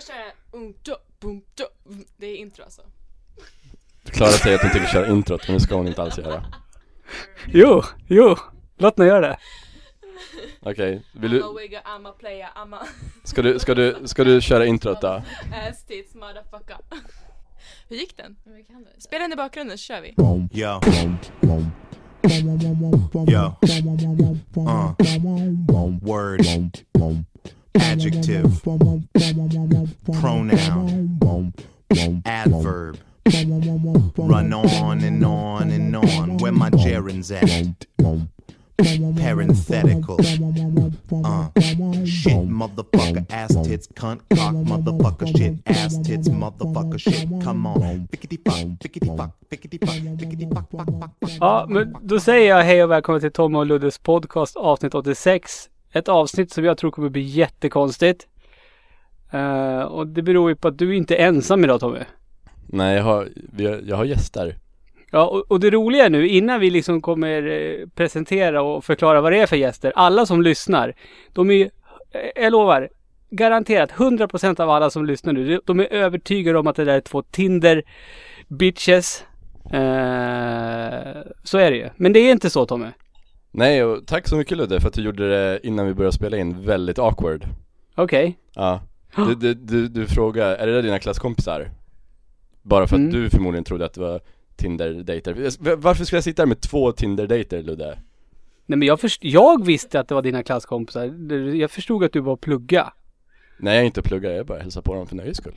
jag kör um, do, bum, do. Det är intro alltså. Klara säger att hon tänker köra introt, men det ska hon inte alls göra. Jo, jo. Låt mig göra det. Okej, vill I'm du, a wigger, I'm a player, I'm a ska du, ska du, ska du köra introt då? ass tits motherfucker. Hur gick den? Spela den i bakgrunden så kör vi. Yo. Yo. Uh. Word. Adjective. Pronoun. Adverb. Run on and on and on. Where my gerunds at? Parenthetical. Uh. Shit, motherfucker, ass tits, cunt, cock, motherfucker, shit, ass tits, motherfucker, shit. Come on. Ja, men då säger jag hej och välkommen till Tom och Luddes podcast avsnitt 86. Ett avsnitt som jag tror kommer bli jättekonstigt. Eh, och det beror ju på att du inte är ensam idag Tommy. Nej, jag har, jag har gäster. Ja, och, och det roliga nu innan vi liksom kommer eh, presentera och förklara vad det är för gäster. Alla som lyssnar, de är ju, eh, jag lovar, garanterat 100% av alla som lyssnar nu, de- är övertygade om att det där är två Tinder bitches. Eh, så är det ju. Men det är inte så Tommy. Nej, och tack så mycket Ludde för att du gjorde det innan vi började spela in väldigt awkward. Okej. Ja. Du, du, du, du frågar, är det där dina klasskompisar? Bara för att Mm. du förmodligen trodde att det var Tinder-dejter. Varför skulle jag sitta här med två Tinder-dejter Ludde? Nej men jag, först- jag visste att det var dina klasskompisar. Jag förstod att du var plugga. Nej jag är inte pluggar, jag bara hälsar på dem för nöjes skull.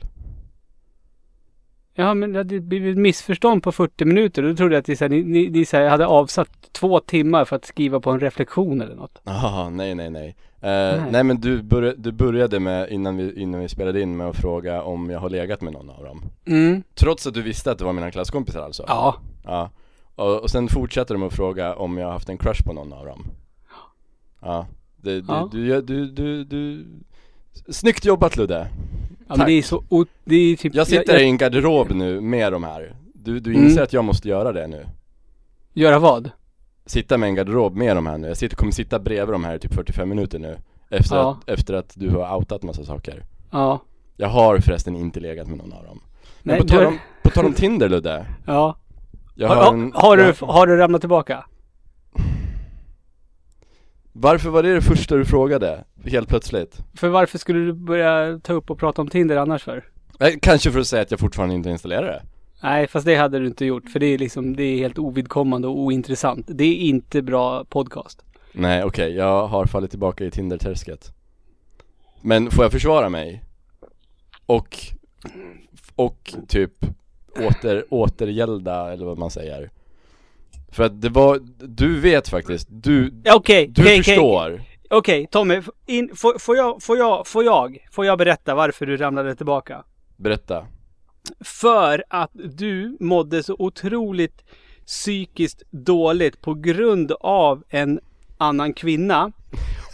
Ja men det hade blivit missförstånd på 40 minuter. Då trodde jag att ni, så här, ni, ni, ni så här, hade avsatt två timmar för att skriva på en reflektion eller något. Jaha, nej nej nej. Eh, Nej. nej. men du, började, du började med, innan vi, innan vi spelade in med att fråga om jag har legat med någon av dem. Mm. Trots att du visste att det var mina klasskompisar alltså? Ja. Ja. Och, och sen fortsätter de att fråga om jag har haft en crush på någon av dem. Ja. Det, du, Ja. Du, du, du, du, Snyggt jobbat Ludde! Ja men det är så o- det är typ, Jag sitter jag, i en garderob nu med de här. Du, du Mm. inser att jag måste göra det nu. Göra vad? Sitta med en garderob med de här nu. Jag sitter, kommer sitta bredvid de här i typ 45 minuter nu. Efter, Ja. att, efter att du har outat massa saker. Ja. Jag har förresten inte legat med någon av dem. Men Nej, på, tal du- om, på tal om Tinder Ludde. Ja. Jag Har, har, en, har, du, jag- har du ramlat tillbaka? Varför var det det första du frågade? Helt plötsligt? För varför skulle du börja ta upp och prata om Tinder annars för? Kanske för att säga att jag fortfarande inte installerar det. Nej, fast det hade du inte gjort. För det är liksom, det är helt ovidkommande och ointressant. Det är inte bra podcast. Nej okej, jag har fallit tillbaka i Tinder-träsket. Men får jag försvara mig? Och, och typ åter, återgälda eller vad man säger. För att det var, du vet faktiskt, du, Ja, Okej, du okej. förstår. Okej, Tommy. f- In, får, får, jag, får, jag, får, jag, får jag berätta varför du ramlade tillbaka? Berätta. För att du mådde så otroligt psykiskt dåligt på grund av en annan kvinna.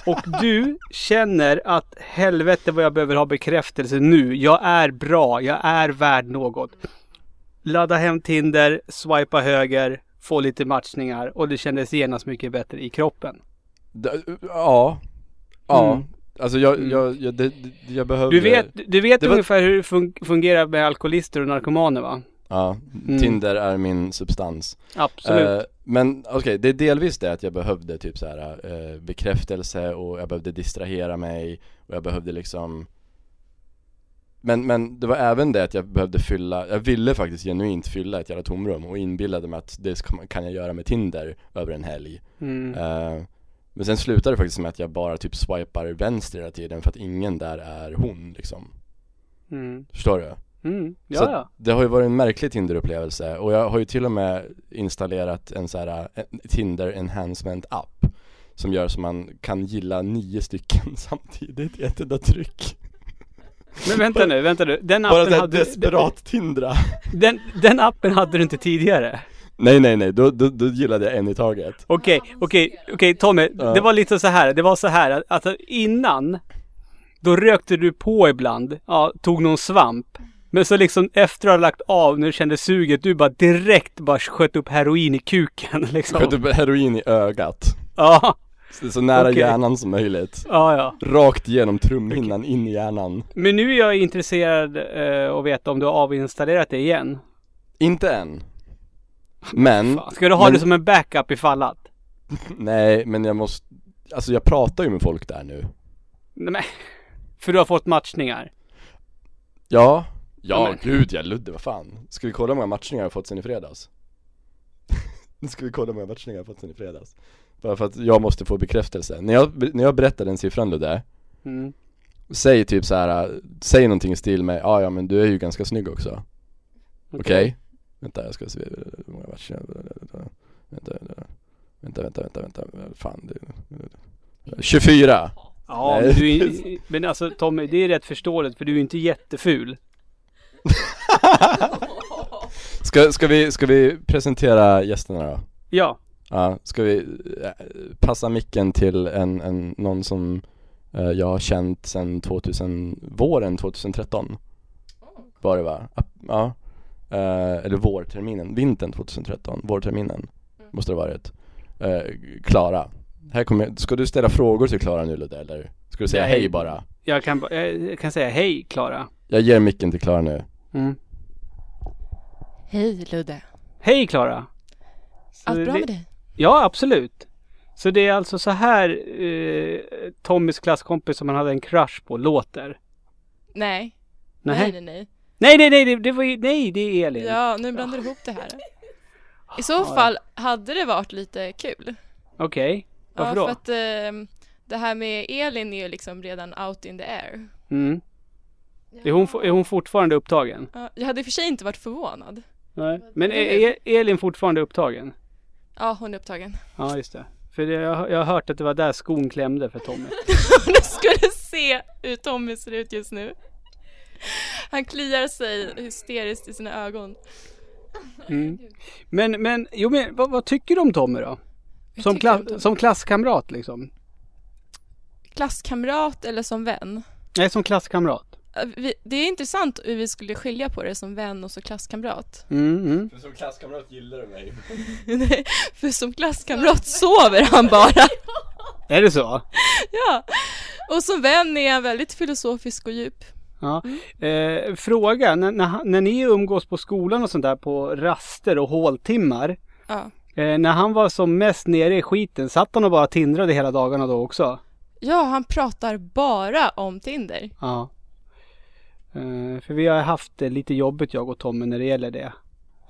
Och du känner att helvete vad jag behöver ha bekräftelse nu. Jag är bra, jag är värd något. Ladda hem Tinder, swipa höger, få lite matchningar och det kändes genast mycket bättre i kroppen. Ja. Ja. Mm. Alltså jag, Mm. jag, jag, det, jag behövde Du vet, du vet var- ungefär hur det fun- fungerar med alkoholister och narkomaner va? Ja, Mm. Tinder är min substans. Absolut. Eh, men okej, det är delvis det att jag behövde typ så här eh, bekräftelse och jag behövde distrahera mig och jag behövde liksom men, men det var även det att jag behövde fylla, jag ville faktiskt genuint fylla ett jävla tomrum och inbillade mig att det ska, kan jag göra med Tinder över en helg. Mm. Eh, men sen slutade det faktiskt med att jag bara typ swipar vänster hela tiden för att ingen där är hon liksom. Mm. Förstår du? Mm. Så Ja, ja. det har ju varit en märklig Tinder-upplevelse och jag har ju till och med installerat en så här eh, Tinder enhancement app som gör så man kan gilla nio stycken samtidigt i ett enda tryck. Men vänta nu, vänta nu. Den Bara appen, såhär hade, desperat Tindra. den, den appen hade du inte tidigare. Nej nej nej, då, då, då gillade jag en i taget. Okej, okej, okej Tommy. Ja. Det var lite så här. Det var så här att alltså, innan då rökte du på ibland. Ja, tog någon svamp. Men så liksom efter att ha lagt av när du kände suget, du bara direkt bara sköt upp heroin i kuken liksom. Sköt upp heroin i ögat. Ja. Så, så nära Okej. hjärnan som möjligt. Ja, ja. Rakt igenom trumhinnan in i hjärnan. Men nu är jag intresserad eh, att veta om du har avinstallerat det igen. Inte än. Men, Fan, Ska du ha men- det som en backup ifall att? nej men jag måste, alltså jag pratar ju med folk där nu. Nej, för du har fått matchningar. Ja, Ja, ja men- gud ja Ludde, vad fan. Ska vi kolla hur många matchningar jag har fått sen i fredags? Nu ska vi kolla hur många matchningar jag har fått sen i fredags. Bara för att jag måste få bekräftelse. När jag, när jag berättar den siffran Ludde, Mm. säg typ så här, säg någonting i stil med ja ja men du är ju ganska snygg också. Okej? Vänta jag ska se, hur många matcher, vänta, vänta, vänta, vänta, vänta, vänta, fan det, 24! Ja, men, du är, men alltså Tommy, det är rätt förståeligt för du är inte jätteful. Ska, ska vi, ska vi presentera gästerna då? Ja, Ja, ska vi eh, passa micken till en, en, någon som eh, jag har känt sedan 2000, våren 2013 Var det va? Ja, eh, eller vårterminen, vintern 2013, vårterminen Måste det ha varit Klara, här kommer, ska du ställa frågor till Klara nu Ludde eller? Ska du säga hej bara? jag kan, jag kan säga hej Klara. Jag ger micken till Klara nu Mm. Hej Ludde. Hej Klara. Allt bra med dig? Ja, absolut. Så det är alltså så här eh, Tommys klasskompis som han hade en crush på låter? Nej. Nej, Nej, nej, nej. nej, nej, nej, det, det var ju, nej, det är Elin. Ja, nu blandar du ihop det här. I så Ja, fall hade det varit lite kul. Okej, varför ja, då? för att eh, det här med Elin är ju liksom redan out in the air. Mm. Är, hon, är hon fortfarande upptagen? Ja, jag hade i och för sig inte varit förvånad. Nej. Men är, är Elin fortfarande upptagen? Ja, hon är upptagen. Ja, just det. För det, jag, jag har hört att det var där skon klämde för Tommy. Om du skulle se hur Tommy ser ut just nu. Han kliar sig hysteriskt i sina ögon. Mm. Men, men, jo men vad, vad tycker du om Tommy då? Som, kla- Tommy. som klasskamrat liksom? Klasskamrat eller som vän? Nej, som klasskamrat. Eh, vi- Det är intressant hur vi skulle skilja på det som vän och som klasskamrat. Mm, mm. Som klasskamrat gillar du mig Nej, För som klasskamrat sover han bara. Är det så? Ja. Och som vän är han väldigt filosofisk och djup. Ja. Eh, fråga, när, när, när ni umgås på skolan och sånt där på raster och håltimmar. Ja. Eh, när han var som mest nere i skiten, satt han och bara tindrade hela dagarna då också? Ja, han pratar bara om Tinder. Ja. Eh, för vi har haft det lite jobbigt jag och Tommy när det gäller det.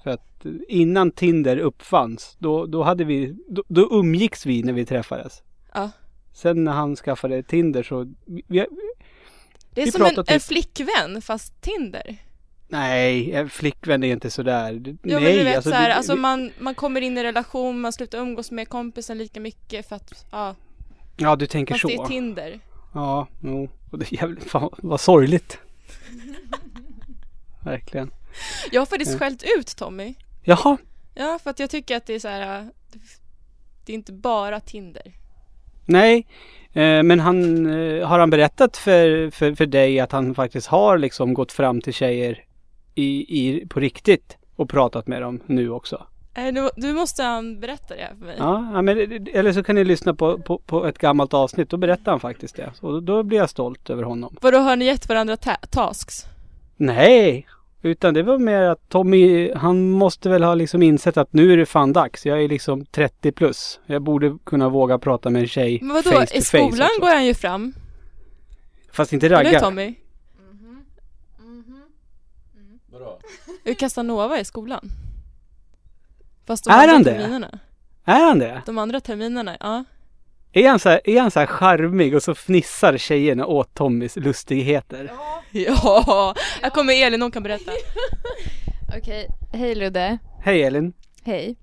För att eh, innan Tinder uppfanns, då, då hade vi, då, då umgicks vi när vi träffades. Ja. Sen när han skaffade Tinder så, vi, vi, Det är Vi som en, typ- en flickvän fast Tinder. nej, en flickvän är inte sådär. Ja nej, men du vet alltså, så här, det- alltså man, man kommer in i relation, man slutar umgås med kompisen lika mycket för att, ja, Ja, du tänker fast så. det är Tinder. Ja, jo. Och det är jävligt, fan vad sorgligt. Verkligen. Jag har faktiskt skällt ut Tommy. Jaha. Ja, för att jag tycker att det är så här, äh, det är inte bara Tinder. Nej, eh, men han, eh, har han berättat för, för, för dig att han faktiskt har liksom gått fram till tjejer i, i, på riktigt och pratat med dem nu också? Nu, du måste han berätta det för mig. Ja, men, eller så kan ni lyssna på, på, på ett gammalt avsnitt. Då berättar han faktiskt det. Och då, blir jag stolt över honom. Vadå, har ni gett varandra ta- tasks? Nej, utan det var mer att Tommy, han måste väl ha liksom insett att nu är det fan dags. Jag är liksom 30 plus. Jag borde kunna våga prata med en tjej Men vadå, face to i face skolan också. går han ju fram. Fast inte Eller hur raggar. Tommy? Vadå? Ur Casanova i skolan. Fast de Är andra han det? terminerna. Är han det? De andra terminerna, ja. Är han så här, är han så här charmig och så fnissar tjejerna åt Tommys lustigheter? Ja, här kommer Elin, hon kan berätta. Okej, hej Ludde. Hej Elin. Hej.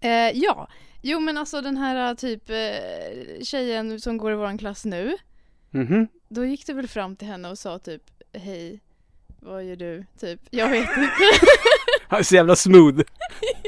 Eh, ja, jo men alltså den här typ eh, tjejen som går i våran klass nu. Mhm. Då gick du väl fram till henne och sa typ hej, vad gör du? Typ, jag vet inte. Han är så jävla smooth.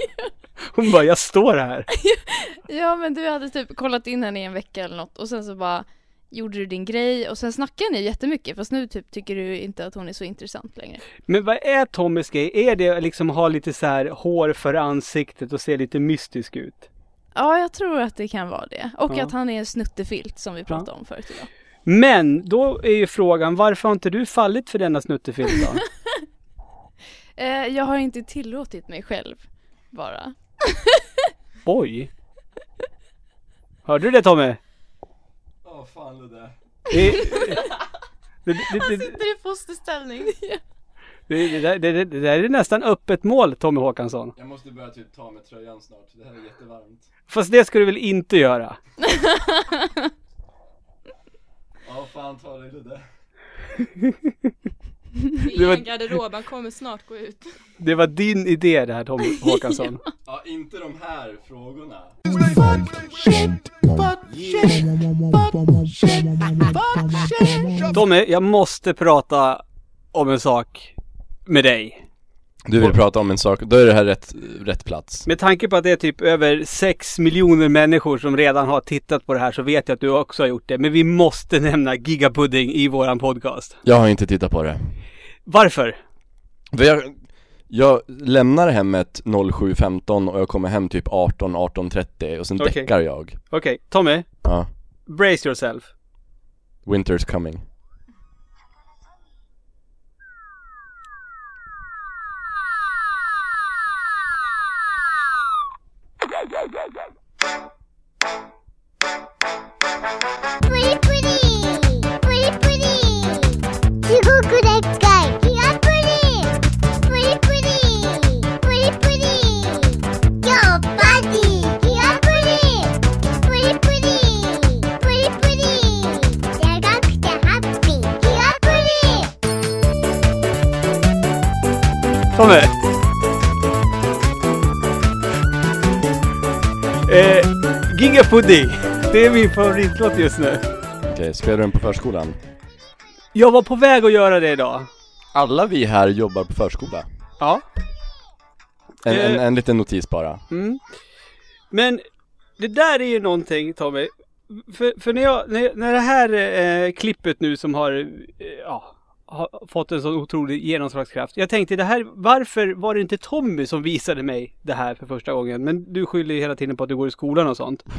Hon bara, jag står här. ja men du hade typ kollat in henne i en vecka eller något och sen så bara gjorde du din grej och sen snackade ni jättemycket fast nu typ tycker du inte att hon är så intressant längre. Men vad är Tommys grej? Är det liksom ha lite så här hår för ansiktet och se lite mystisk ut? Ja, jag tror att det kan vara det. Och Ja. att han är en snuttefilt som vi pratade om förut idag. Men då är ju frågan, varför har inte du fallit för denna snuttefilt då? Eh, jag har inte tillåtit mig själv bara. Oj! Hörde du det Tommy? Åh fan det där. Det, det, det, det, det, Sitter i fosterställning. det, det, det, det där är nästan öppet mål Tommy Håkansson. Jag måste börja typ ta med tröjan snart, det här är jättevarmt. Fast det ska du väl inte göra? Ja fan ta dig Ludde. Det var- garderob, han kommer snart gå ut. Det var din idé det här Tommy Håkansson. Ja inte de här frågorna. Tommy, jag måste prata om en sak med dig. Du vill prata om en sak, då är det här rätt, rätt plats. Med tanke på att det är typ över 6 miljoner människor som redan har tittat på det här så vet jag att du också har gjort det. Men vi måste nämna Gigapudding i våran podcast. Jag har inte tittat på det. Varför? För jag, jag lämnar hemmet 07.15 och jag kommer hem typ 18, 18.30 och sen Okej. däckar jag. Okej, Tommy. Ja. Brace yourself. Winter's coming. プリプリプリプリでっかいプリ今日パーティープリプリプリプリプリくてハッピープリえー、ギガプディ。Det är min favoritlåt just nu. Okej, spelar du den på förskolan? Jag var på väg att göra det idag. Alla vi här jobbar på förskola. Ja. En, en, Eh. en liten notis bara. Mm. Men det där är ju någonting Tommy. För, för när, jag, när, när det här eh, klippet nu som har, eh, ja, har fått en så otrolig genomslagskraft. Jag tänkte det här, varför var det inte Tommy som visade mig det här för första gången? Men du skyller ju hela tiden på att du går i skolan och sånt.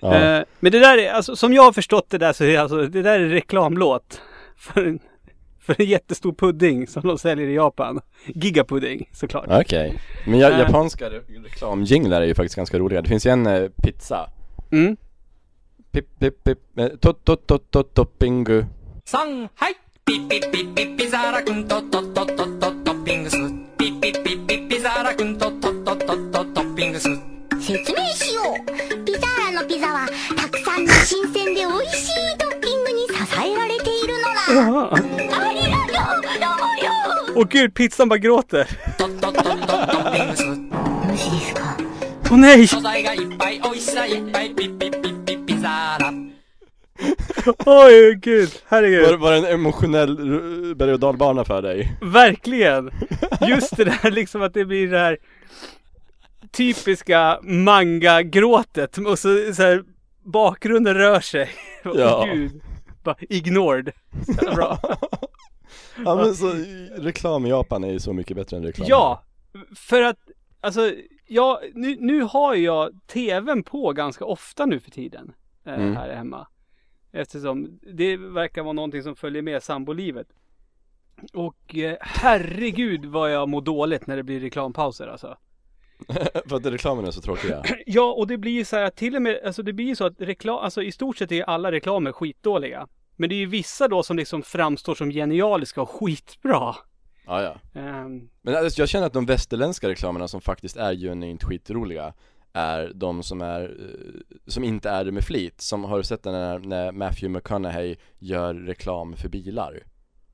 Ja. Eh, men det där är, alltså, som jag har förstått det där så är det, alltså, det där är reklamlåt. För en, för en jättestor pudding som de säljer i Japan. Gigapudding såklart. Okej, okay. men ja, eh. japanska re reklamjinglar är ju faktiskt ganska roliga. Det finns ju en eh, pizza. Mm. Pip, pip, pip, eh, tot, tot, tot, tot, toppingu. Sanghai! ピッピッピッピッピザーラくんとととととトッピングス。ピッピッピッピッピザーラくんとととととトッピングス。説明しよう。ピザーラのピザはたくさんの新鮮で美味しいトッピングに支えられているのだ。ありがとうどうもよ Åh gud, pizzan bara gråter. ととととトッピングスよろしいですか？Åh nej! 素材がいっぱい美味しさいっぱいピッピ Oj gud, Var, herregud. var det en emotionell berg och dalbana för dig? Verkligen! Just det där liksom att det blir det här typiska manga-gråtet och så, så här, bakgrunden rör sig. Ja. gud. Bara ignored. Så bra. Ja men så, reklam i Japan är ju så mycket bättre än reklam Ja, för att alltså, ja, nu, nu har jag tvn på ganska ofta nu för tiden. Eh, Mm. Här hemma. Eftersom det verkar vara någonting som följer med sambolivet. Och eh, herregud vad jag mår dåligt när det blir reklampauser alltså. För att reklamen är så tråkiga Ja, och det blir ju så här att till och med, alltså det blir ju så att reklam, alltså i stort sett är alla reklamer skitdåliga. Men det är ju vissa då som liksom framstår som genialiska och skitbra. Ja ja Ehm, Men alltså, jag känner att de västerländska reklamerna som faktiskt är genuint skitroliga är de som är, eh, som inte är det med flit, som har du sett den när, när Matthew McConaughey gör reklam för bilar?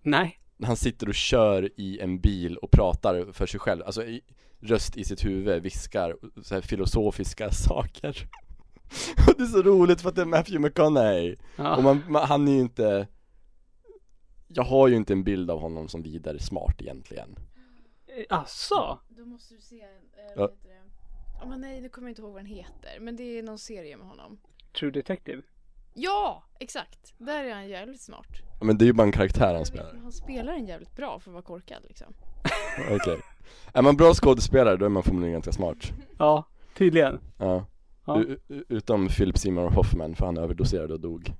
nej. Han sitter och kör i en bil och pratar för sig själv, alltså i, röst i sitt huvud, viskar så här filosofiska saker Och det är så roligt för att det är Matthew McConaughey Ja. Och man, man, han är ju inte Jag har ju inte en bild av honom som vidare smart egentligen Eh, Asså? Då måste du se, eh, Ja. Ja men nej, nu kommer jag inte ihåg vad den heter. Men det är någon serie med honom. True Detective? Ja, exakt! Där är han jävligt smart. Men det är ju bara en karaktär han spelar men Han spelar den jävligt bra för att vara korkad liksom. Okej Är man bra skådespelare då är man förmodligen ganska smart Ja, tydligen. Ja Ja. U- u- utom Philip Seymour Hoffman för han överdoserade och dog.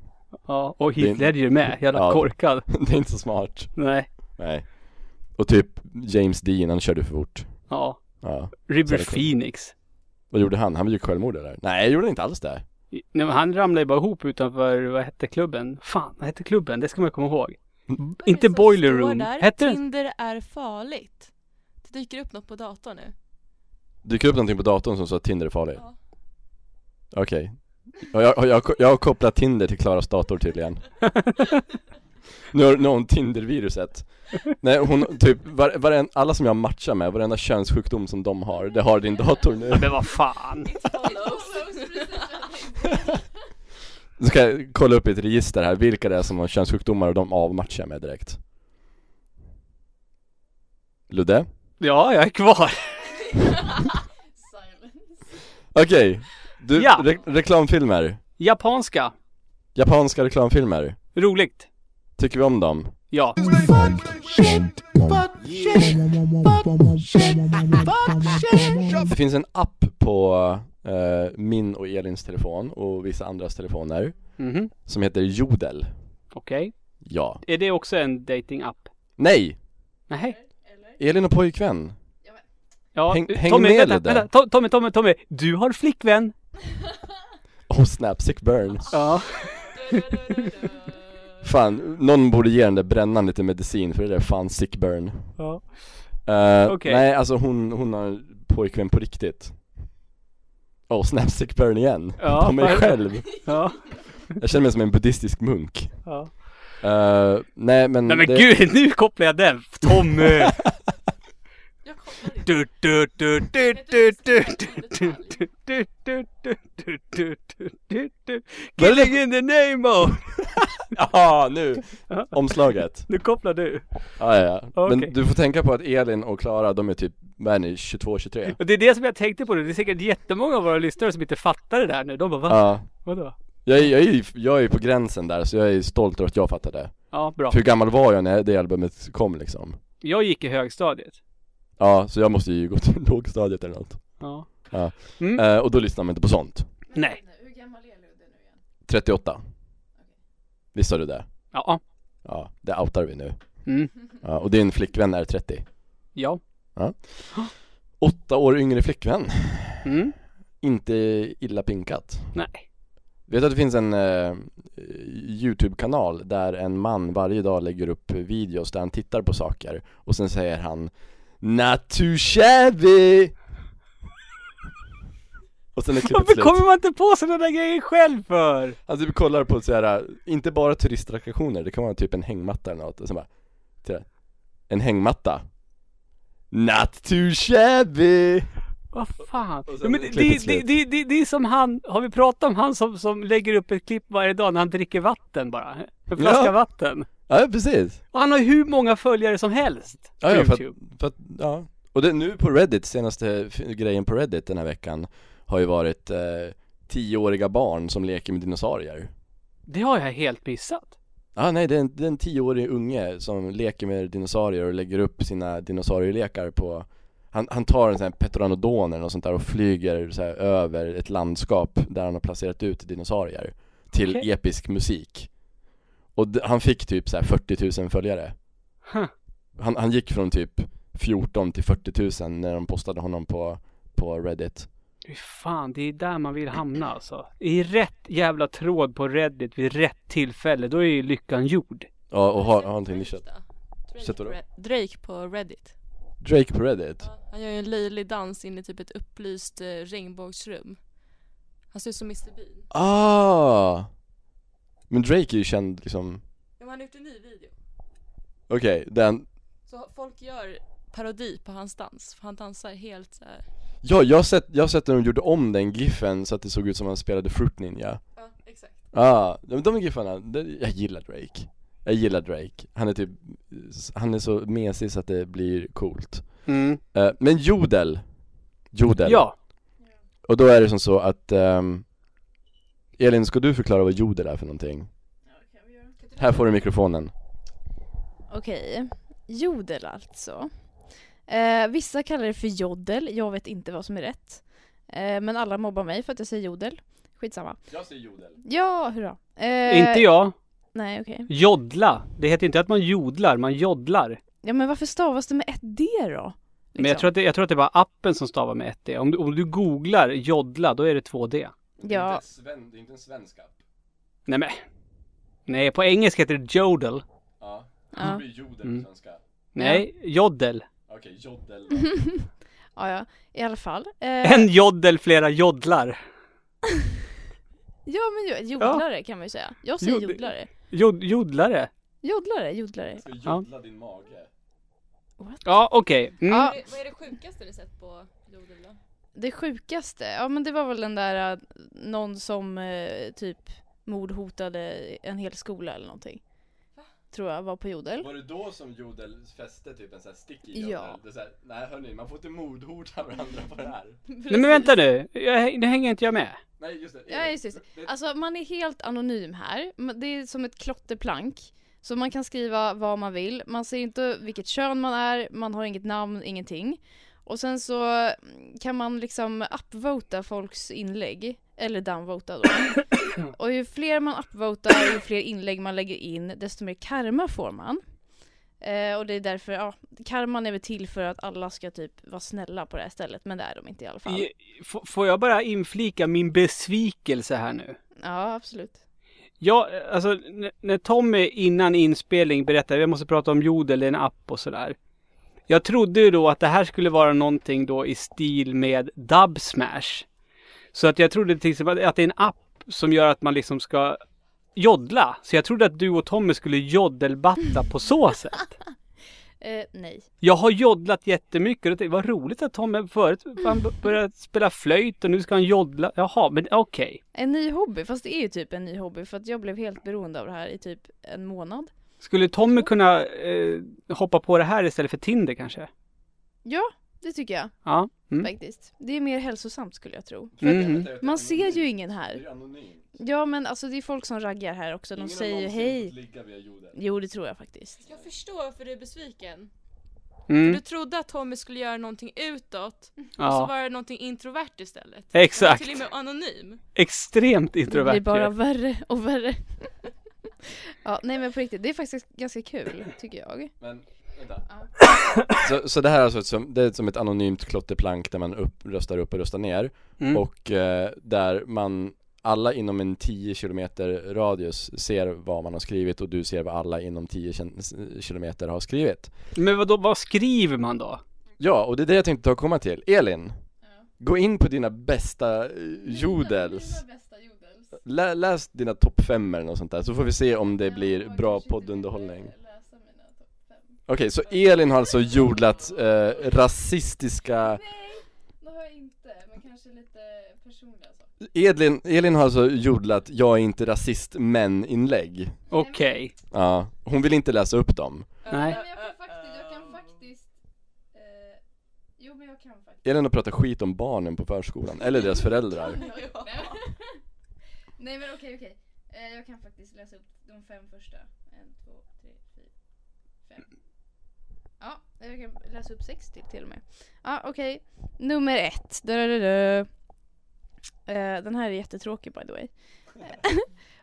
Ja, och Det- Heath Ledger med. Jävla Ja. korkad. det är inte så smart. Nej. Nej. Och typ James Dean, han körde för fort. Ja. Ja. River är det cool. Phoenix. Vad gjorde han? Han begick självmord eller? Nej, gjorde han inte alls det. Nej men han ramlade ju bara ihop utanför, vad hette klubben? Fan, vad hette klubben? Det ska man komma ihåg. Inte Boiler Room. Där. Hette? Tinder är farligt. Det dyker upp något på datorn nu. Dyker upp någonting på datorn som sa att Tinder är farligt? Ja. Okej. Och jag, jag, jag har kopplat Tinder till Klaras dator tydligen. nu har, nu har hon Tinder-viruset. Nej hon, typ, var, varen, alla som jag matchar med, varenda könssjukdom som de har, det har din dator nu. Ja, men vad fan. Nu ska jag kolla upp i ett register här, vilka det är som har könssjukdomar och de avmatchar med direkt. Ludde? Ja, jag är kvar. Okej, du, Ja. re- reklamfilmer. Japanska. Japanska reklamfilmer. Roligt. Tycker vi om dem? Ja. Det finns en app på eh, min och Elins telefon och vissa andras telefoner Mhm. som heter Jodel. Okej. Ja. Är det också en dating-app? Nej! Nej. Elin och pojkvän. Ja, Häng- häng Tommy, med vänta, lite. vänta, To- Tommy, Tommy, Tommy. Du har flickvän. Oh snap, sick burn. Ja. Fan, någon borde ge den där brännan lite medicin för det där är fan sick burn. ja. Eh, Okej. Nej, alltså hon, hon har pojkvän på riktigt. Oh snap, sick burn igen. Ja, på mig vad- själv. Ja. Jag känner mig som en buddhistisk munk. ja. Eh, nej men, Nej men det... gud, nu kopplar jag den. Tommy! Du, du, du, du, du, du, du, du, du, du, du, du, du, Killing in the name of! Ja, nu! Omslaget. Nu kopplar du. Ja, ja, ja. Men du får tänka på att Elin och Klara, de är typ, vad är ni, 22-23? Och det är det som jag tänkte på nu. Det är säkert jättemånga av våra lyssnare som inte fattar det där nu. De bara va? Ja. Vadå? Jag är, jag, är, jag är på gränsen där, så jag är stolt över att jag fattade. Ja, bra. För hur gammal var jag när det albumet kom liksom? Jag gick i högstadiet. Ja, så jag måste ju gå till lågstadiet eller något. Ja. Ja. Mm. Eh, och då lyssnar man inte på sånt. Nej. Hur gammal är Ludde nu igen? 38. Visste du det? Ja. Ja, det outar vi nu. Mm. Ja, och din flickvän är 30. Ja. Åtta år yngre flickvän. Mm. Inte illa pinkat. Nej. Vet du att det finns en eh, Youtube-kanal där en man varje dag lägger upp videos där han tittar på saker och sen säger han Not too shabby! Och sen är klippet Varför slut. kommer man inte på sådana där grejer själv för? Han typ kollar på så här, inte bara turistattraktioner, det kan vara typ en hängmatta eller något och sen bara En hängmatta Not too shabby! Vad fan? Ja, men det, det, det, det, det är som han, har vi pratat om han som, som lägger upp ett klipp varje dag när han dricker vatten bara? En flaska Ja. vatten. Ja precis! Och han har hur många följare som helst på Ja, ja för, att, Youtube. för att, ja Och det, nu på Reddit, senaste grejen på Reddit den här veckan Har ju varit eh, tioåriga barn som leker med dinosaurier Det har jag helt missat. Ja nej det är, en, det är en tioårig unge som leker med dinosaurier och lägger upp sina dinosaurielekar på han, han tar en sån här Petronodon eller något sånt där och flyger så här över ett landskap där han har placerat ut dinosaurier Till Okej. episk musik Och han fick typ så här 40 000 följare Huh. han, han gick från typ 14 till 40 000 när de postade honom på, på Reddit Fy fan, det är där man vill hamna alltså. I rätt jävla tråd på Reddit vid rätt tillfälle, då är ju lyckan gjord. Ja och har, har någonting nischat Drake, Drake på Reddit. Drake på Reddit? Han gör ju en löjlig dans in i typ ett upplyst eh, regnbågsrum. Han ser ut som Mr Bean. Ah! Men Drake är ju känd liksom Ja, men han har gjort en ny video. Okej, den Så folk gör parodi på hans dans. För han dansar helt så här. Ja, jag har sett, jag har sett när de gjorde om den giffen så att det såg ut som han spelade Fruit Ninja Ja, exakt. Ja, de, de giffarna, det, jag gillar Drake Jag gillar Drake, han är typ, han är så mesig så att det blir coolt Mm. Eh, Men Jodel Jodel Ja. Och då är det som så att ehm, Elin, ska du förklara vad Jodel är för någonting? Här får du mikrofonen Okej, jodel alltså. Eh, vissa kallar det för joddel, jag vet inte vad som är rätt. Eh, men alla mobbar mig för att jag säger jodel. Skitsamma. Jag säger jodel. Ja, hurra. Eh, Inte jag. Nej, okej. Jodla. Det heter inte att man jodlar, man jodlar. Ja, men varför stavas det med ett D då? Men jag tror, att det, jag tror att det är bara appen som stavar med ett D. Om du, om du googlar jodla, då är det två D. Ja, det är inte en svensk app. Nej men. Nej, på engelska heter det jodel. Ja. Ja. Det blir jodel på Mm. svenska. Nej, joddel. Okej, jodel. ja, ja. I alla fall. Eh, En joddel, flera joddlar. Ja, men jo- jodlare kan man ju säga. Jag säger Jod- jodlare. Jod, jodlare. Jodlare, jodlare. Jag ska jodla din mage. Ja, okej. Mm. Ja. Vad är det sjukaste du sett på jodel då? Det sjukaste, ja men det var väl den där, äh, någon som eh, typ mordhotade en hel skola eller någonting. Tror jag var på jodel. Var det då som jodel fäste typ en sån här stick i Ja. jodel? Det är så här, nej hörni, man får inte mordhota varandra på det här. Nej men vänta nu. Jag, det hänger inte jag med. Nej just det. Ja just det. Alltså man är helt anonym här. Det är som ett klotterplank. Så man kan skriva vad man vill. Man ser inte vilket kön man är, man har inget namn, ingenting. Och sen så mm, kan man liksom upvota folks inlägg. Eller downvota då. Och ju fler man upvotar, ju fler inlägg man lägger in, desto mer karma får man. Eh, och det är därför, ja, karman är väl till för att alla ska typ vara snälla på det här stället, men det är de inte i alla fall. F- Får jag bara inflika min besvikelse här nu? Ja, absolut. Ja, alltså när Tommy innan inspelning berättade, jag måste prata om jodel, en app och sådär. Jag trodde ju då att det här skulle vara någonting då i stil med Dub Smash. Så att jag trodde till exempel att det är en app som gör att man liksom ska joddla. Så jag trodde att du och Tommy skulle joddelbatta på så sätt. Eh, nej. Jag har joddlat jättemycket och tänkte, vad roligt att Tommy förut han började spela flöjt och nu ska han joddla. Jaha, men okej. En ny hobby, fast det är ju typ en ny hobby för att jag blev helt beroende av det här i typ en månad. Skulle Tommy kunna eh, hoppa på det här istället för Tinder kanske? Ja, det tycker jag Ja. Mm. faktiskt. Det är mer hälsosamt skulle jag tro. För Mhm. man ser ju ingen Det är här. Ja men alltså det är folk som raggar här också, de Ingen säger ju hej. Jo det tror jag faktiskt. Jag förstår varför du är besviken. Mm. Du trodde att Tommy skulle göra någonting utåt, och så Ja, var det någonting introvert istället. Exakt. Till och med anonym. extremt Det introvert. blir bara värre och värre. ja nej men på riktigt, det är faktiskt ganska kul tycker jag. Men, vänta. Så, så det här är alltså ett som, det är som ett anonymt klotterplank där man upp, röstar upp och röstar ner Mm. och eh, där man alla inom en 10 kilometer radius ser vad man har skrivit och du ser vad alla inom 10 kil- kilometer har skrivit. Men vadå, vad skriver man då? Ja, och det är det jag tänkte ta och komma till. Elin, gå in på dina bästa eh, jodels. Lä, läs dina topp fem eller något sånt där så får vi se om det blir bra poddunderhållning. Okej, så Elin har alltså jodlat eh, rasistiska Det har jag inte, men kanske lite personliga saker. Elin, Elin har alltså jodlat 'Jag är inte rasist men' inlägg Okej. Ja, hon vill inte läsa upp dem Nej. jag kan faktiskt, jag kan faktiskt eh, Jo men jag kan faktiskt Elin har pratat skit om barnen på förskolan, eller deras föräldrar Nej men okej okej, eh, jag kan faktiskt läsa upp de fem första. En, två, tre, fyra, fem. Ja, jag kan läsa upp sex till till och med. Ja okej, nummer ett. Dadadada. Eh, Den här är jättetråkig by the way.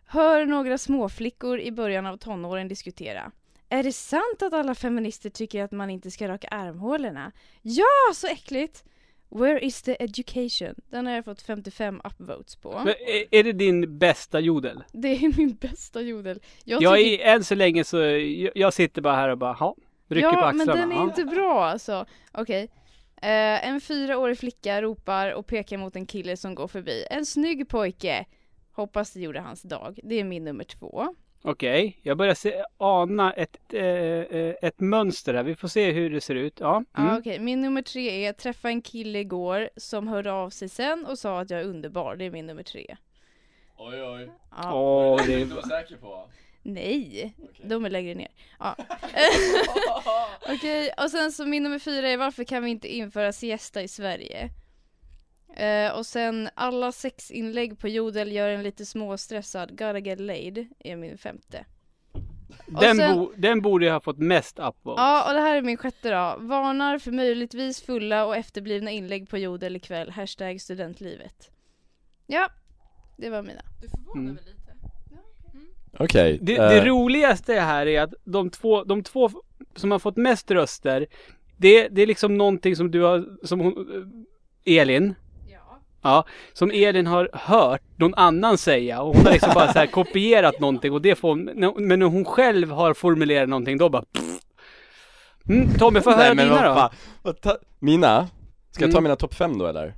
Hör några småflickor i början av tonåren diskutera. Är det sant att alla feminister tycker att man inte ska raka armhålorna? Ja, så äckligt! Where is the education? Den har jag fått 55 upvotes på. Men är, är det din bästa jodel? Det är min bästa jodel. Jag Jag tycker... är, än så länge så, jag, jag sitter bara här och bara, ha, rycker på Ja, axlarna. men den är ja. inte bra alltså. Okej. Eh, en fyraårig flicka ropar och pekar mot en kille som går förbi. En snygg pojke! Hoppas det gjorde hans dag. Det är min nummer två. Okej, jag börjar se, ana ett, eh, eh, ett mönster här. Vi får se hur det ser ut. Ja. Mm. okej. Min nummer tre är träffa en kille igår som hörde av sig sen och sa att jag är underbar. Det är min nummer tre. Oj oj, Ja. Åh, det är... du var säker på? Nej, Okej. de är längre ner. Ja. Okej, och sen så min nummer fyra är varför kan vi inte införa siesta i Sverige? Eh, och sen alla sexinlägg på jodel gör en lite småstressad. Gotta get laid är min femte. Och Den, sen- bo, den borde jag ha fått mest upvote. Ja, och det här är min sjätte då. Varnar för möjligtvis fulla och efterblivna inlägg på jodel ikväll. Hashtag studentlivet. Ja, det var mina. Du förvånar Mm. mig lite. Okej. Det, eh, det roligaste här är att de två, de två som har fått mest röster, det, det är liksom någonting som du har, som hon, eh, Elin, Ja. som Elin har hört någon annan säga och hon har liksom bara så här kopierat någonting och det får hon, men när hon själv har formulerat någonting då bara pff. mm, Tommy, får jag höra dina då? fan. Vad ta- Mina? Ska jag ta Mm. mina topp fem då eller?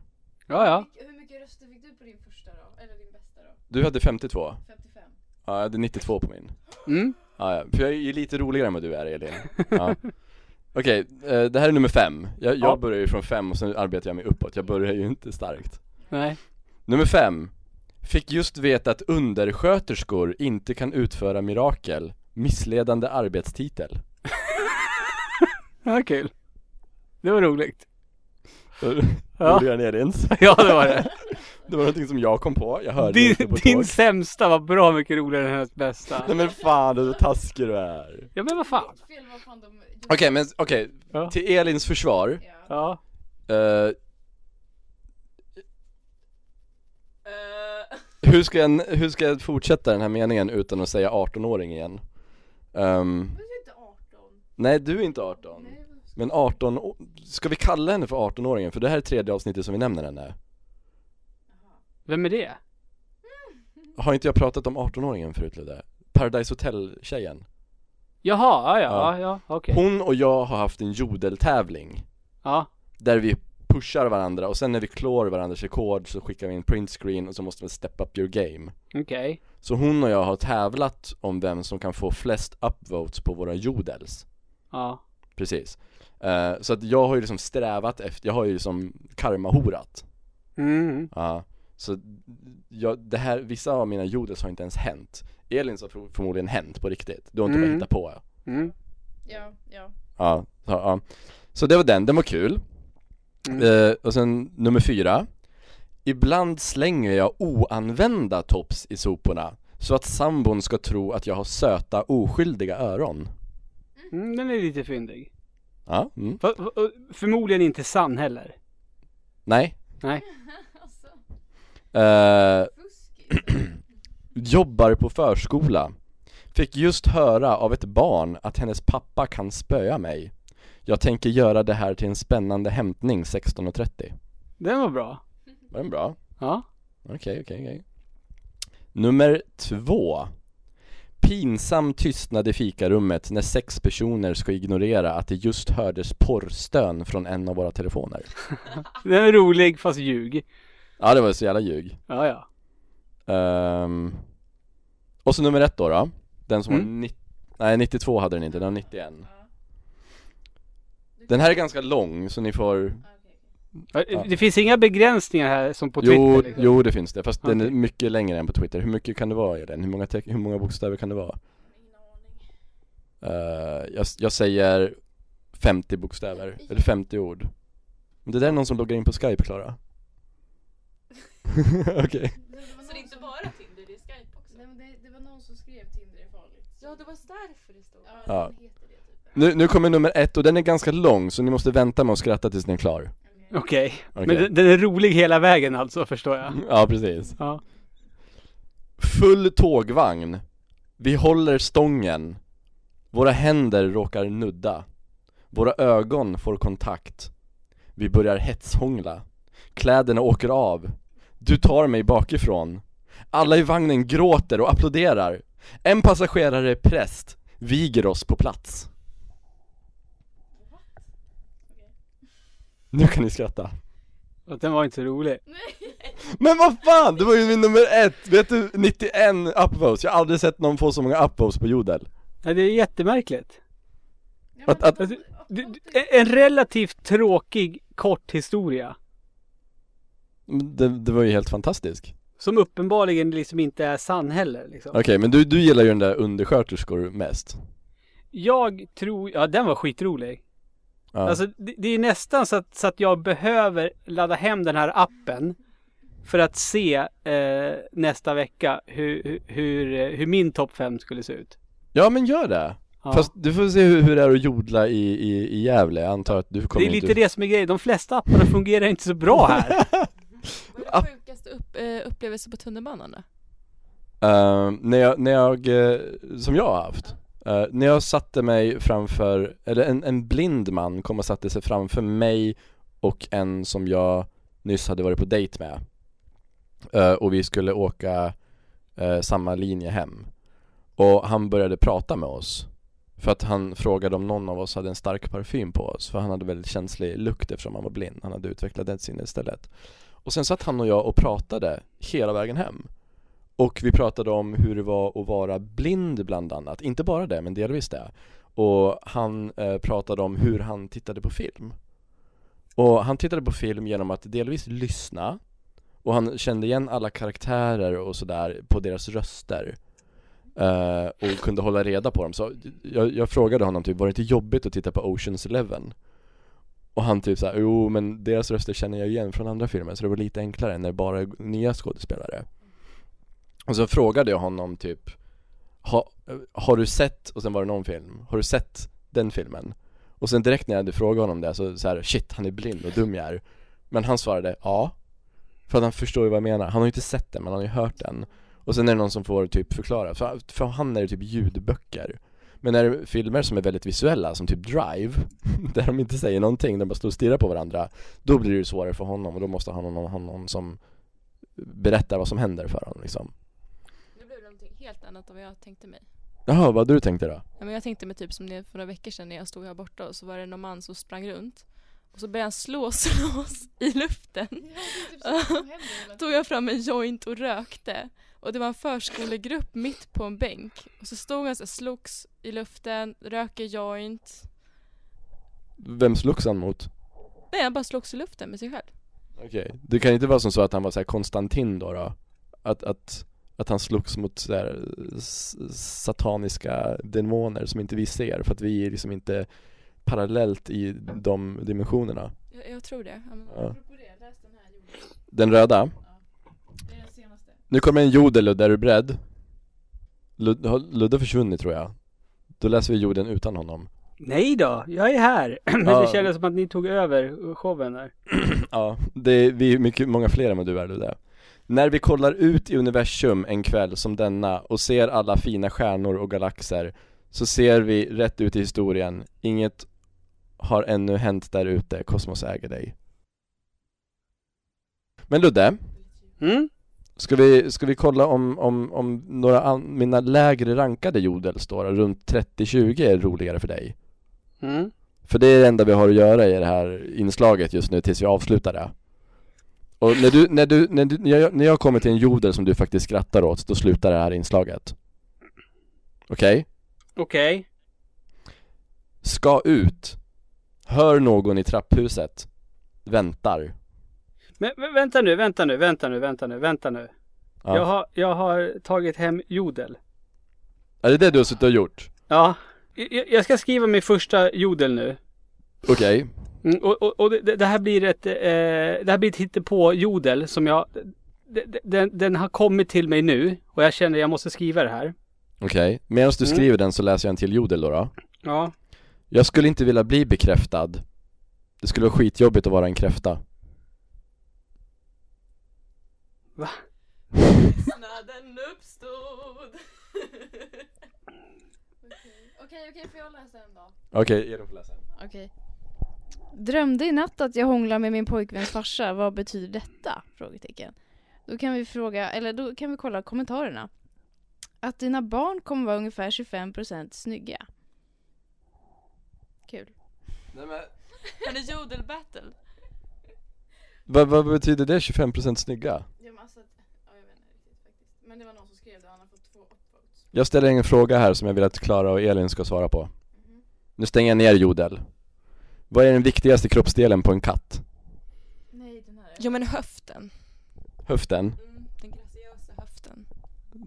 Ja, ja. Hur mycket röster fick du på din första då? Eller din bästa då? Du hade 52? 55. Ja, jag hade 92 på min. Mm. Ja, ja. För jag är ju lite roligare än vad du är Elin. Ja. Okej, eh, det här är nummer fem. Jag, jag Ja. börjar ju från fem och sen arbetar jag mig uppåt. Jag börjar ju inte starkt. Nej. Nummer fem. Fick just veta att undersköterskor inte kan utföra mirakel. Missledande arbetstitel. Ja, kul. Det var roligt. Ja. Roligare än Elins. Ja, det var det. Det var någonting som jag kom på, jag hörde Din, inte på din sämsta var bra mycket roligare än hennes bästa. Nej men fan, du är taskig du är. Ja, men vad fan. Okej men okej, Ja. till Elins försvar. Ja. Ja. eh, Eh, hur, ska jag, hur ska jag fortsätta den här meningen utan att säga 18-åring igen? Ehm, Du är inte 18. nej du är inte 18. Nej, vad- Men 18, å- ska vi kalla henne för 18-åringen? För det här är tredje avsnittet som vi nämner henne. Vem är det? Har inte jag pratat om 18-åringen förut Ludde? Paradise Hotel-tjejen. Jaha, ja, Ja. ja, ja, okej. Hon och jag har haft en jodeltävling. Ja, Där vi pushar varandra och sen när vi klår varandras rekord så skickar vi en printscreen och så måste vi step up your game. okej. Så hon och jag har tävlat om vem som kan få flest upvotes på våra jodels. Ja. Precis. Eh, så att jag har ju liksom strävat efter, jag har ju liksom karmahorat. Mm. Ja. Så jag, det här, vissa av mina jodels har inte ens hänt. Elins har för, förmodligen hänt på riktigt. Du har inte bara Mm. hittat på. Mm. Ja, ja. Ja, så, ja. så det var den, den var kul. Mm. Eh, och sen nummer fyra. Ibland slänger jag oanvända tops i soporna så att sambon ska tro att jag har söta oskyldiga öron. Mm, den är lite fyndig. Ja, mm. För, för, förmodligen inte sann heller. nej. Nej. Fuskigt. jobbar på förskola. Fick just höra av ett barn att hennes pappa kan spöa mig. Jag tänker göra det här till en spännande hämtning 16.30. Den var bra. Var den bra? Ja. Okej, okej, okej. Nummer två. Pinsam tystnad i fikarummet när sex personer ska ignorera att det just hördes porrstön från en av våra telefoner. Den är rolig fast ljug. Ja, det var så jävla ljug. Ja, ja. Ehm, och så nummer ett då, då. Den som Mm. var nitt- nej 92 hade den inte, den var 91. Den här är ganska lång så ni får. Ja. Det finns inga begränsningar här som på Twitter. Jo, liksom. jo det finns det, fast den är mycket längre än på Twitter. Hur mycket kan det vara i den? Hur många, hur många bokstäver kan det vara? Eh, jag, jag säger 50 bokstäver, eller 50 ord Men det där är någon som loggar in på Skype, Klara Okej Så det är inte bara Tinder, det är Skype också? Nej, men det, det var någon som skrev Tinder är farligt. Ja, det var därför det stod. Ja, Ja. Nu, nu kommer nummer ett och den är ganska lång så ni måste vänta med att skratta tills den är klar Okej. Okej. Okej. Men den är rolig hela vägen alltså, förstår jag. Ja precis Ja. Full tågvagn Vi håller stången Våra händer råkar nudda Våra ögon får kontakt Vi börjar hetshångla Kläderna åker av Du tar mig bakifrån Alla i vagnen gråter och applåderar En passagerare är präst Viger oss på plats Nu kan ni skratta den var inte så rolig. Men vad fan, det var ju min nummer ett! Vet du, 91 upvotes, jag har aldrig sett någon få så många upvotes på jodel Ja, det är jättemärkligt. Att- att- de- Alltså, du, en relativt tråkig, kort historia. Det, det var ju helt fantastisk Som uppenbarligen liksom inte är sann heller liksom. Okej, men du, du gillar ju den där undersköterskor mest Jag tror, ja den var skitrolig. Ja. Alltså det, det är nästan så att, så att jag behöver ladda hem den här appen för att se eh, nästa vecka hur, hur, hur, min topp 5 skulle se ut. Ja men gör det! Ja. Fast du får se hur, hur det är att jodla i, i, i Gävle, jag antar att du kommer det är lite inte... det som är grejen, de flesta apparna fungerar inte så bra här. Vad är din sjukaste upp, eh, upplevelse på tunnelbanan då? Ehm, när jag, när jag, eh, som jag har haft Uh, När jag satte mig framför, eller en, en blind man kom och satte sig framför mig och en som jag nyss hade varit på dejt med. Uh, Och vi skulle åka uh, samma linje hem. Och han började prata med oss. För att han frågade om någon av oss hade en stark parfym på oss. För han hade väldigt känslig lukt eftersom han var blind. Han hade utvecklat den sinnet istället Och sen satt han och jag och pratade hela vägen hem och vi pratade om hur det var att vara blind bland annat, inte bara det men delvis det. Och han eh, pratade om hur han tittade på film. Och han tittade på film genom att delvis lyssna. Och han kände igen alla karaktärer och sådär på deras röster. Eh, Och kunde hålla reda på dem. Så jag, jag frågade honom typ, var det inte jobbigt att titta på Oceans Eleven? Och han typ såhär, jo men deras röster känner jag igen från andra filmer så det var lite enklare när det bara är nya skådespelare och så frågade jag honom typ ha, Har du sett, och sen var det någon film, har du sett den filmen? Och sen direkt när jag hade frågat honom det så, så här, shit han är blind och dum jag är. Men han svarade ja. För att han förstår ju vad jag menar, han har ju inte sett den men han har ju hört den. Och sen är det någon som får typ förklara, för, för han är det typ ljudböcker. Men när det är filmer som är väldigt visuella, som typ Drive Där de inte säger någonting, de bara står och stirrar på varandra Då blir det ju svårare för honom och då måste han ha någon, ha någon som berättar vad som händer för honom liksom Nu blev det någonting helt annat än vad jag tänkte mig. Jaha, vad hade du tänkte då? Ja, men jag tänkte mig typ som det för några veckor sedan när jag stod här borta och så var det någon man som sprang runt och så började han slå slås i luften. Tog jag fram en joint och rökte. Och det var en förskolegrupp mitt på en bänk. Och så stod han så slogs i luften, röker joint. Vem slogs han mot? Nej, han bara slogs i luften med sig själv. Okej, det kan inte vara som så att han var så här Konstantin då, då? Att, att, att han slogs mot så här sataniska demoner som inte vi ser för att vi är liksom inte parallellt i de dimensionerna Jag, jag tror det. Ja, men- ja. Det, läs den här jorden. Den röda, Det är den senaste. nu kommer en jodel Ludde, är du beredd? Ludde har Ludde försvunnit tror jag Då läser vi jorden utan honom Nej då, jag är här. Men Ja. det kändes som att ni tog över showen där. Ja, det är, vi är mycket, många fler än vad du är Ludde När vi kollar ut i universum en kväll som denna och ser alla fina stjärnor och galaxer Så ser vi rätt ut i historien, inget har ännu hänt där ute, kosmos äger dig Men Ludde, Mm? ska vi, ska vi kolla om, om, om några an, mina lägre rankade jodels då, runt 30-20 är roligare för dig? Mm. För det är det enda vi har att göra i det här inslaget just nu tills vi avslutar det Och när du, när du, när du, när jag, när jag kommer till en jodel som du faktiskt skrattar åt, då slutar det här inslaget Okej? Okej. Ska ut Hör någon i trapphuset Väntar Men, men vänta nu, vänta nu, vänta nu, vänta nu, vänta nu. ja. Jag, har, jag har tagit hem jodel. Är det det du har suttit och gjort? Ja. Jag, jag ska skriva min första jodel nu. Okej Mm, och och, och det, det här blir ett, eh, det här blir ett hittepå jodel som jag, det- den, den har kommit till mig nu och jag känner jag måste skriva det här. Okej, medan du Mm. skriver den så läser jag en till jodel då, då Ja. Jag skulle inte vilja bli bekräftad Det skulle vara skitjobbigt att vara en kräfta När den uppstod. Okej, okej, får jag läsa en då? Okej, Elin får läsa Okej. Drömde i natt att jag hånglar med min pojkväns farsa. Vad betyder detta? Frågetecken. Då kan vi fråga, eller då kan vi kolla kommentarerna. Att dina barn kommer vara ungefär 25% snygga. Kul. Nej, men... Är det jodelbattle? vad, vad betyder det 25% snygga? Ja, men alltså, ja, jag vet inte riktigt faktiskt. Men det var någon som skrev det och han har fått två upvotes. Jag ställer en fråga här som jag vill att Klara och Elin ska svara på Nu stänger jag ner jodel Vad är den viktigaste kroppsdelen på en katt? Nej, den här. Jo men höften. Höften? Mm, den graciösa höften.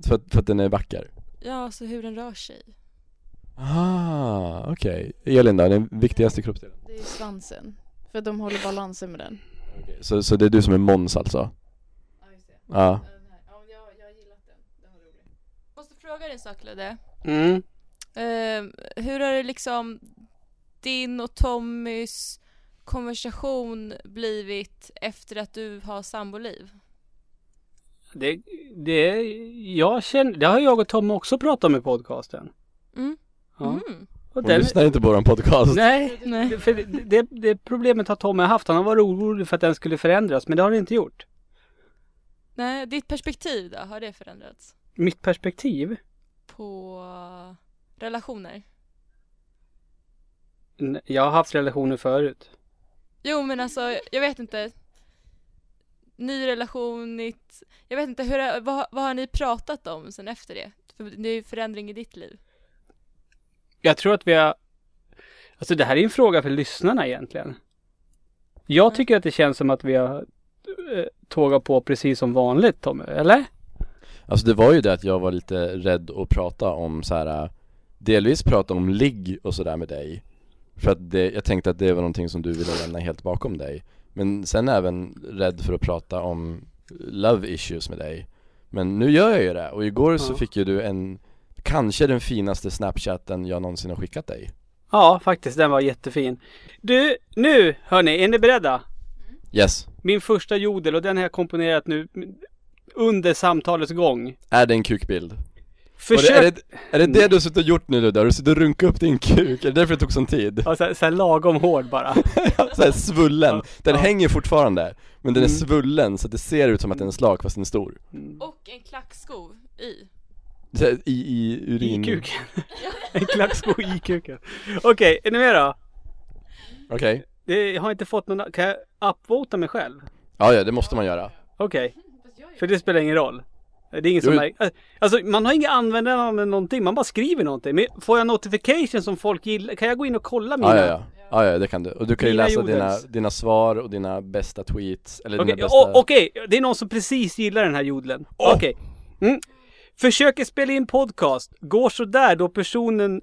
För, att- för att den är vacker? Ja, så hur den rör sig. Ah, okej Elin då, den viktigaste kroppsdelen? Det är svansen. För de håller balansen med den. Okej, Så, så det är du som är Måns alltså? Ja, just det. Ja. Ja, jag, jag har gillat den. Den var rolig. Måste fråga dig en sak Ludde. Mm. Eh, hur har det liksom din och Tommys konversation blivit efter att du har samboliv? Det, det, jag känner, det har jag och Tom också pratat om i podcasten. Mm. Ja. Mm. Och Hon lyssnar inte på våran podcast. nej, Nej. det- för det, det, det problemet har Tommy haft. Han har varit orolig för att den skulle förändras, men det har det inte gjort. Nej, ditt perspektiv då, har det förändrats? Mitt perspektiv? På relationer? Jag har haft relationer förut. Jo men alltså, jag vet inte. Ny relation, nytt... Jag vet inte, hur, vad, vad har ni pratat om sen efter det? För det är ju förändring i ditt liv. Jag tror att vi har... Alltså det här är en fråga för lyssnarna egentligen. Jag Mm. tycker att det känns som att vi har eh, tågat på precis som vanligt Tommy, eller? Alltså det var ju det att jag var lite rädd att prata om så här. Delvis prata om ligg och sådär med dig För att det, jag tänkte att det var någonting som du ville lämna helt bakom dig Men sen även rädd för att prata om love issues med dig Men nu gör jag ju det, och igår så fick ju du en Kanske den finaste snapchatten jag någonsin har skickat dig Ja, faktiskt. Den var jättefin. Du, nu hörni, är ni beredda? Yes, Min första jodel och den har jag komponerat nu under samtalets gång. är det en kukbild? Försök... det, är, det, är det det du har suttit och gjort nu Ludde? Har du suttit och runkat upp din kuk? Är det därför det tog sån tid? Ja, så, här, så här lagom hård bara. Såhär svullen, den Ja. hänger fortfarande Men den är Mm. svullen så att det ser ut som att den är slak fast den är stor Och en klacksko i. så här, I, i urin I kuken. en klacksko i kuken. Okej, är ni med då? Okej, Det, jag har inte fått någon... Kan jag upvota mig själv? ja ja det måste man göra Okej. För det spelar ingen roll. Det är ingen som märker. Alltså man har inga användare eller någonting. Man bara skriver någonting. Men får jag notification som folk gillar? Kan jag gå in och kolla mina? Ja ja ja, ja ja det kan du. Och du kan ju läsa dina, dina svar och dina bästa tweets, eller Okej, dina bästa o- okej. det är någon som precis gillar den här jodeln. Åh! Okej. Mm. Försöker spela in podcast. Går sådär då personen...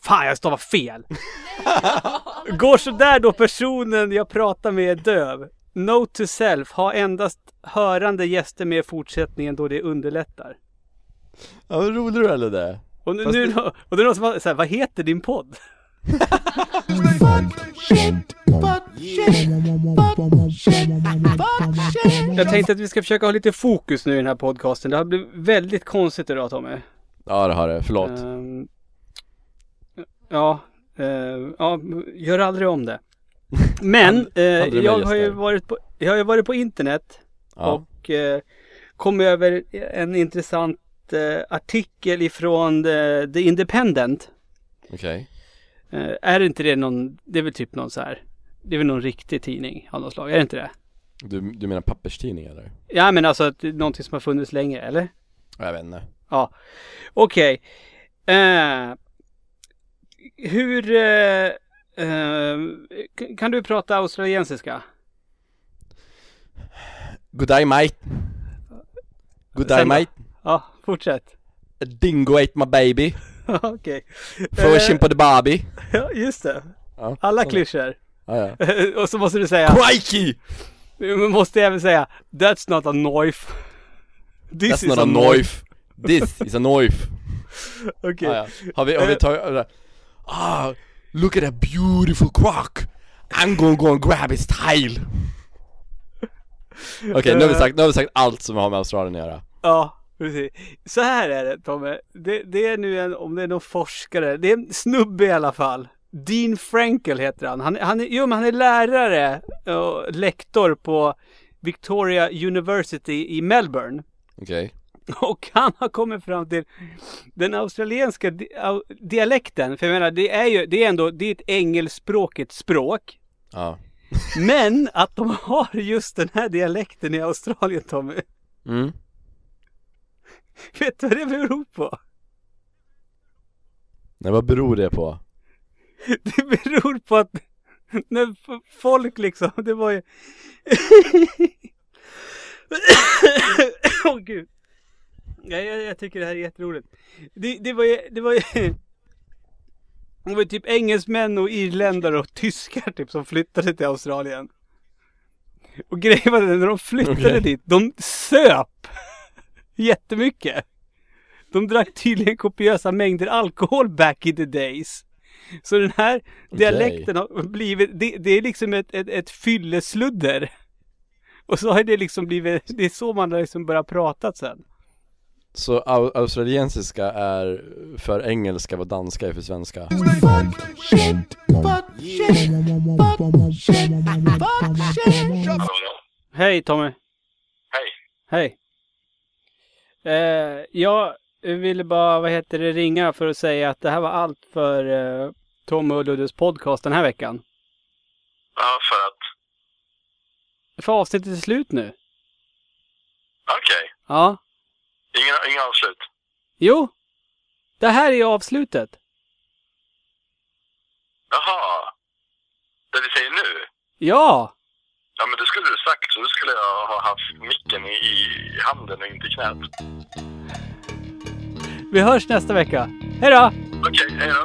Fan, jag stavar fel. Går sådär då personen jag pratar med är döv. Note to self. Ha endast hörande gäster med i fortsättningen då det underlättar. Ja vad rolig du är Ludde Och nu, Fast nu, det- och det är någon som har såhär, vad heter din podd? Jag tänkte att vi ska försöka ha lite fokus nu i den här podcasten. Det har blivit väldigt konstigt idag Tommy. Ja det har det, förlåt Ehm, ja, uh, ja, gör aldrig om det. Men eh, jag har ju varit på, jag har varit på internet Ja, och eh, kom över en intressant eh, artikel ifrån the, the Independent. okej Eh, är inte det någon, det är väl typ någon så här, det är väl någon riktig tidning av något slag, är det inte det? du, du menar papperstidning eller? Ja men alltså att det är någonting som har funnits länge, eller? Jag vet inte Ja, okej. Eh, hur... Eh, eh, kan du prata australiensiska? Good day mate Good day mate Ja, fortsätt. A dingo ate my baby okej. Fishing på the Barbie ja, just det. ja, Alla klyschor. Ja ja Och så måste du säga, Crikey! du måste även säga That's not a knife. This That's is not a knife This is a knife Okej. Ja. Har vi, har vi Eh. tagit, ah, look at that beautiful croc I'm gonna go and grab his tail Okej, nu, har vi sagt, nu har vi sagt allt som har med Australien att göra Ja, precis. Så här är det Tommy. Det, det är nu en, om det är någon forskare, det är en snubbe i alla fall. Dean Frankel heter han. Han, han, är, jo, men han är lärare och lektor på Victoria University i Melbourne. Okej, Och han har kommit fram till den australienska di au, dialekten. För jag menar, det är ju, det är ändå, det är ett engelskspråkigt språk. ja Men att de har just den här dialekten i Australien Tommy. mm. Vet du vad det beror på? Nej vad beror det på? Det beror på att när folk liksom, det var ju... Åh gud. Ja, jag, jag tycker det här är jätteroligt. Det, det var ju, det var ju... Det var ju typ engelsmän och irländare och tyskar typ som flyttade till Australien. Och grejen var den, när de flyttade Okej. dit, de söp jättemycket. De drack tydligen kopiösa mängder alkohol back in the days. Så den här dialekten har blivit, det, det är liksom ett, ett, ett fyllesludder. Och så har det liksom blivit, det är så man har liksom börjat prata sen. Så au- australiensiska är för engelska vad danska är för svenska Hej Tommy. Hej. Hej. Eh, jag ville bara, vad heter det, ringa för att säga att det här var allt för eh, Tommy och Luddes podcast den här veckan. Ja, för att... För avsnittet är slut nu. Okej. Ja. Inga, inga avslut. Jo. Det här är avslutet. Jaha. Det vi säger nu? Ja. Ja, men det skulle du sagt. Så då skulle jag ha haft micken i, i handen och inte i knät. Vi hörs nästa vecka. Hej då! Okej, hej då.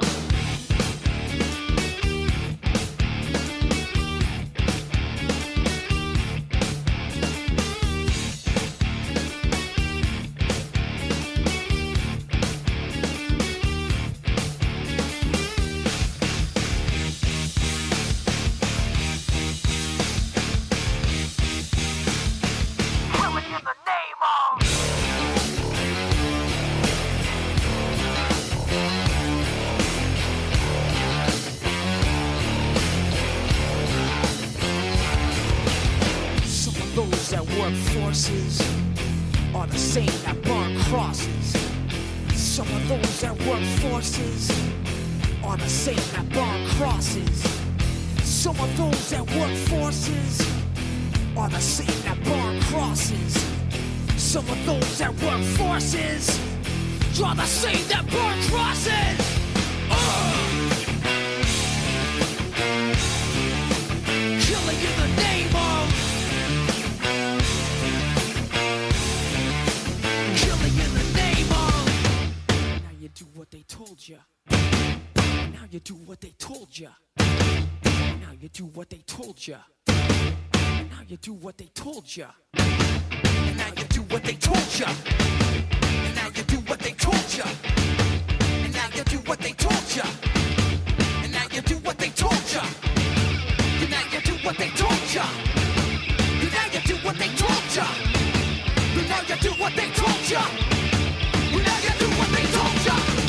Those that work forces are the same that burn crosses. Some of those that work forces are the same that burn crosses. Some of those that work forces are the same that burn crosses. Ugh. Killing in the what they told you. Now you do what they told you. Now you do what they told you. Now you do what they told you. Now you do what they told you. Now you do what they told you. And now you do what they told you. And now you do what they told you. And now you do what they told ya. And now you do what they told ya. And now you do what they told ya.